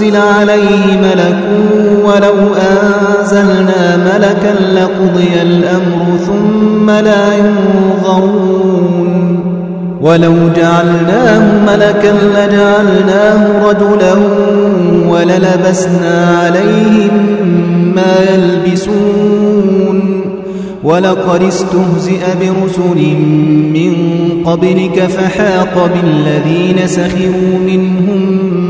أنزل عليه ملك ولو أنزلنا ملكا لقضي الأمر ثم لا ينظرون. ولو جعلناه ملكا لجعلناه رجلا وللبسنا عليهم ما يلبسون. ولقد استهزئ برسل من قبلك فحاق بالذين سخروا منهم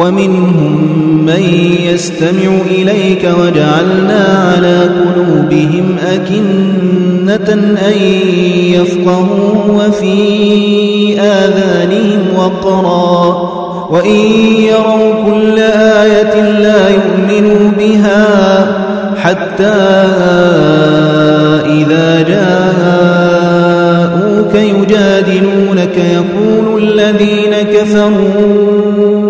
ومنهم من يستمع إليك وجعلنا على قلوبهم أكنة أن يفقهوا وفي آذانهم وقرا. وإن يروا كل آية لا يؤمنوا بها حتى إذا جاءوك يجادلونك. يقول الذين كفروا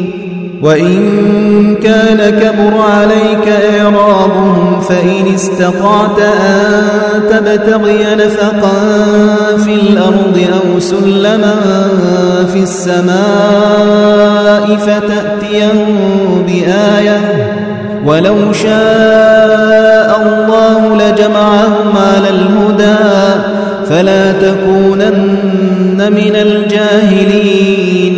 وإن كان كبر عليك إعرابهم فإن استطعت أن تبتغي نفقا في الأرض أو سلما في السماء فتأتيهم بآية. ولو شاء الله لجمعهم على الهدى فلا تكونن من الجاهلين.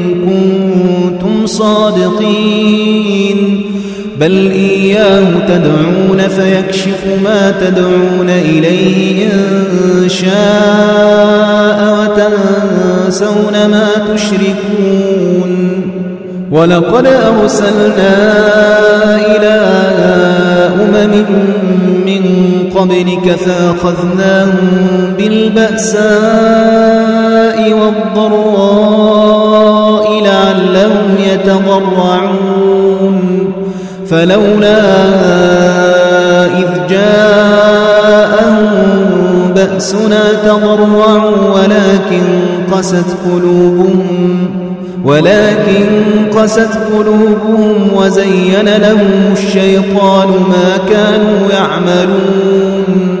صادقين. بل إياه تدعون فيكشف ما تدعون إليه إن شاء وتنسون ما تشركون. ولقد أرسلنا إلى أمم من قبلك فأخذناهم بالبأساء والضراء. لعلهم يتضرعون فلولا إذ جاءهم بأسنا تضرعوا ولكن قست قلوبهم ولكن قست قلوبهم وزين لهم الشيطان ما كانوا يعملون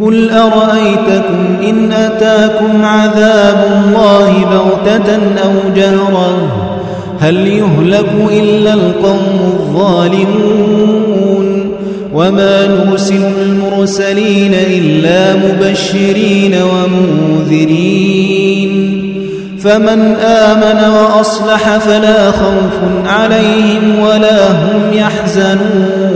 قل أرأيتكم إن أتاكم عذاب الله بغتة أو جهرا هل يهلك إلا القوم الظالمون؟ وما نرسل المرسلين إلا مبشرين ومنذرين. فمن آمن وأصلح فلا خوف عليهم ولا هم يحزنون.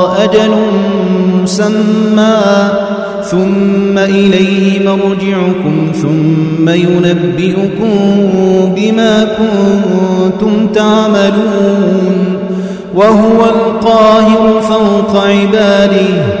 أجل مسمى. ثم إليه مرجعكم ثم ينبئكم بما كنتم تعملون. وهو القاهر فوق عباده.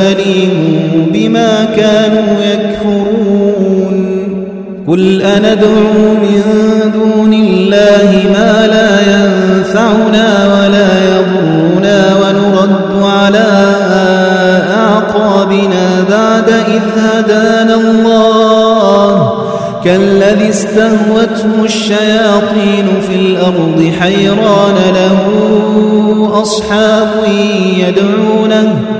أليم بما كانوا يكفرون قل أندعو من دون الله ما لا ينفعنا ولا يضرنا ونرد على أعقابنا بعد إذ هدانا الله كالذي استهوته الشياطين في الأرض حيران له أصحاب يدعونه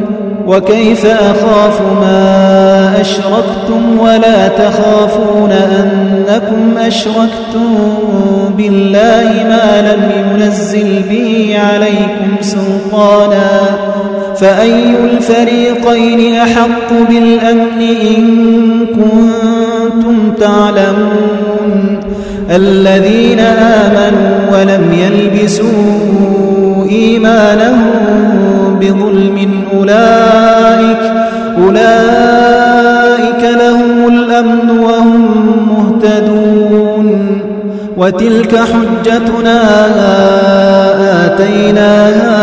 وكيف أخاف ما أشركتم ولا تخافون أنكم أشركتم بالله ما لم ينزل به عليكم سلطانا فأي الفريقين أحق بالأمن إن كنتم تعلمون الذين آمنوا ولم يلبسوا إيمانهم بظلم أولئك الأمن وهم مهتدون وتلك حجتنا آتيناها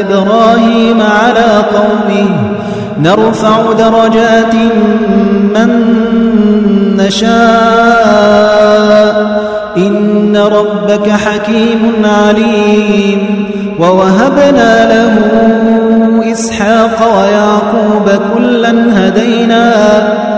إبراهيم على قومه. نرفع درجات من نشاء. إن ربك حكيم عليم. ووهبنا له إسحاق ويعقوب كلا هدينا.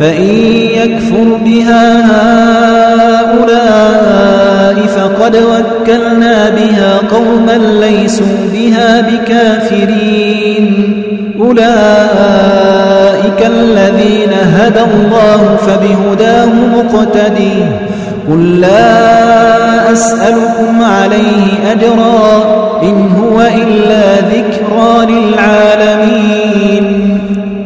فإن يكفر بها هؤلاء فقد وكلنا بها قوما ليسوا بها بكافرين. أولئك الذين هدى الله فبهداه مقتدي. قل لا أسألكم عليه أجرا إن هو إلا ذكرى للعالمين.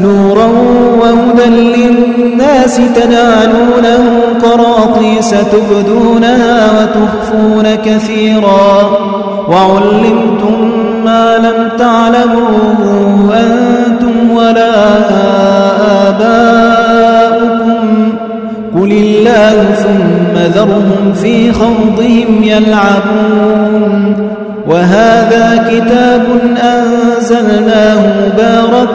نورا وهدى للناس تنالونه قراطيس تبدونها وتخفون كثيرا. وعلمتم ما لم تعلموا أنتم ولا آباؤكم. قل الله ثم ذرهم في خوضهم يلعبون. وهذا كتاب أنزلناه مبارك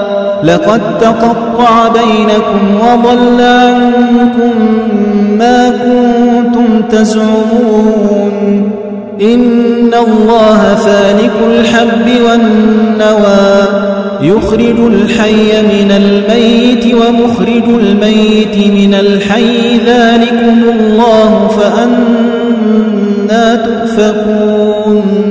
لقد تقطع بينكم وضل عنكم ما كنتم تزعمون. إن الله فالك الحب والنوى يخرج الحي من الميت ومخرج الميت من الحي. ذلكم الله فأنا تؤفكون.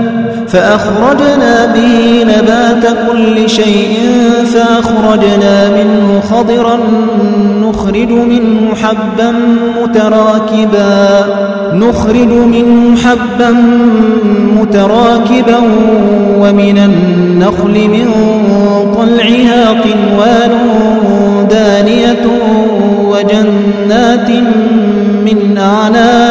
فأخرجنا به نبات كل شيء فأخرجنا منه خضرا نخرج منه حبا متراكبا نخرج منه حبا متراكبا ومن النخل من طلعها قنوان دانية وجنات من أعناب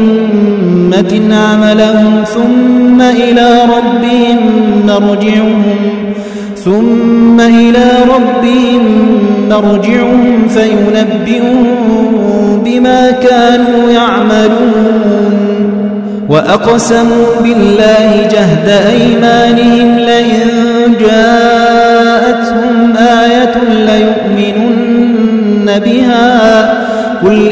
عملهم ثم إلى ربهم مرجعهم ثم إلى ربهم مرجعهم فينبئهم بما كانوا يعملون. وأقسموا بالله جهد أيمانهم لئن جاءتهم آية ليؤمنن بها. قل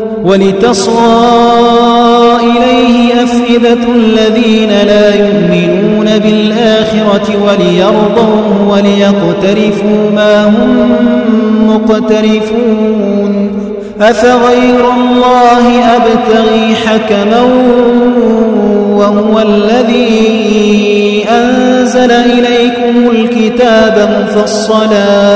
ولتصغى إليه أفئدة الذين لا يؤمنون بالآخرة وليرضوا وليقترفوا ما هم مقترفون. أفغير الله أبتغي حكما وهو الذي أنزل إليكم الكتاب مفصلا.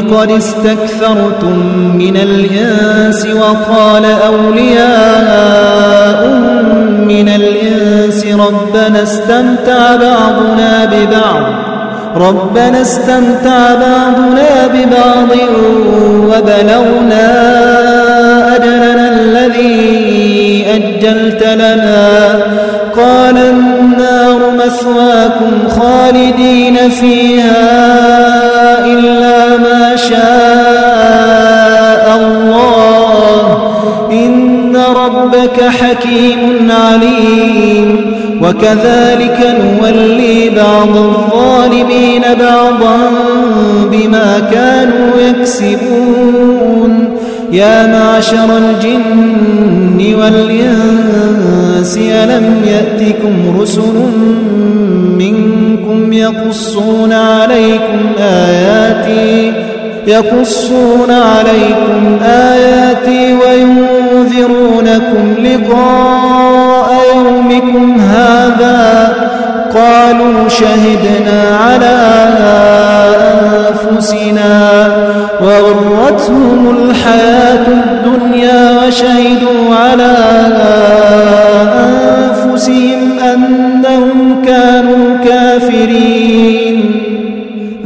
قد استكثرتم من الإنس وقال أولياء من الإنس ربنا استمتع بعضنا ببعض ربنا استمتع بعضنا ببعض وبلغنا أجلنا الذي أجلت لنا قال مثواكم خالدين فيها إلا ما شاء الله. إن ربك حكيم عليم. وكذلك نولي بعض الظالمين بعضا بما كانوا يكسبون. يا معشر الجن والإنس ألم يأتكم رسل منكم يقصون عليكم آياتي يقصون عليكم آياتي وينذرونكم لقاء يومكم هذا. قالوا شهدنا على أنفسنا وغرتهم الحياة الدنيا وشهدوا على أنفسهم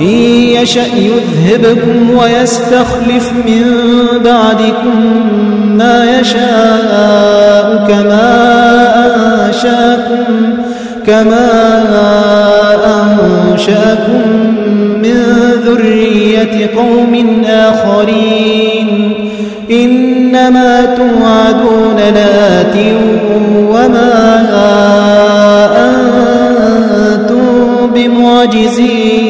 إن يشأ يذهبكم ويستخلف من بعدكم ما يشاء كما أنشأكم كما أنشأكم من ذرية قوم آخرين. إنما توعدون لآت وما أنتم بمعجزين.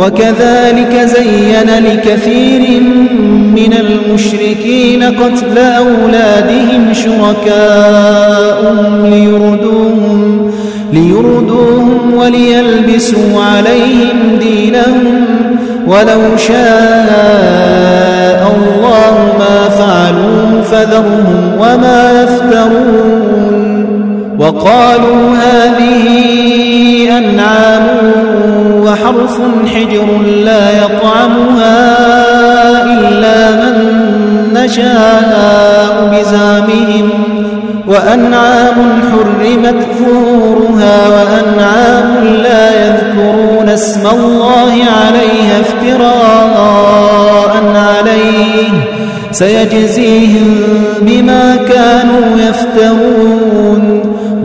وكذلك زين لكثير من المشركين قتل أولادهم شركاءهم ليردوهم, ليردوهم وليلبسوا عليهم دينهم. ولو شاء الله ما فعلوا فذرهم وما يفترون. وقالوا هذه أنعام وحرف حجر لا يطعمها إلا من نشاء بزامهم. وأنعام حرمت ظهورها وأنعام لا يذكرون اسم الله عليها افتراء عليه. سيجزيهم بما كانوا يفترون.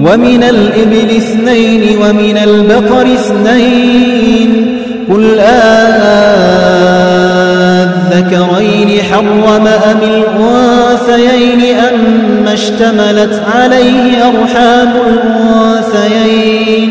ومن الإبل اثنين ومن البقر اثنين قل أذكرين حرم أم الأنثيين أم اشتملت عليه أرحام الأنثيين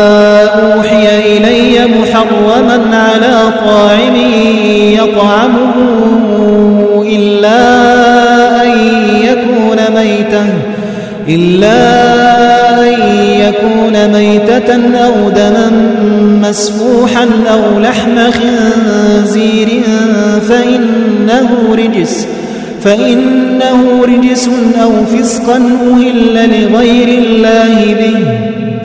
أوحي إلي محرما على طاعم يطعمه إلا أن يكون ميتا إلا أن يكون ميتة أو دما مسفوحا أو لحم خنزير فإنه رجس فإنه رجس أو فسقا أهل لغير الله به.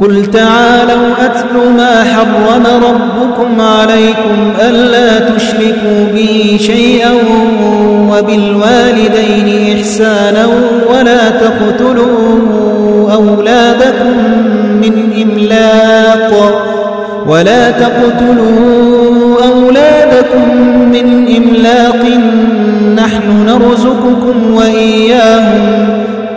قل تعالوا أتل ما حرم ربكم عليكم ألا تشركوا به شيئا وبالوالدين إحسانا ولا تقتلوا أولادكم من إملاق ولا تقتلوا أولادكم من إملاق نحن نرزقكم وإياهم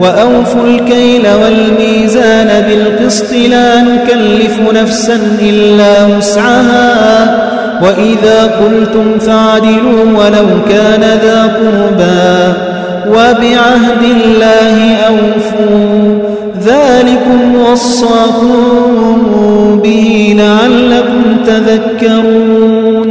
وأوفوا الكيل والميزان بالقسط لا نكلف نفسا إلا وسعها وإذا قلتم فعدلوا ولو كان ذا قربا وبعهد الله أوفوا ذلكم وصاكم به لعلكم تذكرون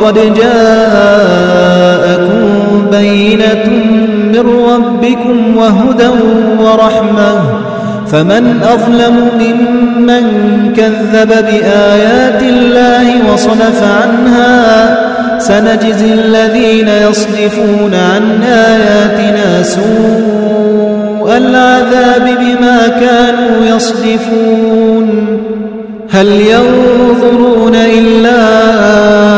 فقد جاءكم بينة من ربكم وهدى ورحمة. فمن أظلم ممن كذب بآيات الله وصنف عنها سنجزي الذين يصدفون عن آياتنا سوء العذاب بما كانوا يصدفون. هل ينظرون إلا